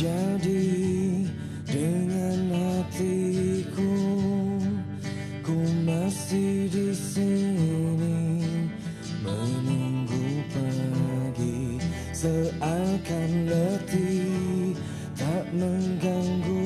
terjadi dengan hatiku? Ku masih di sini menunggu pagi seakan letih tak mengganggu.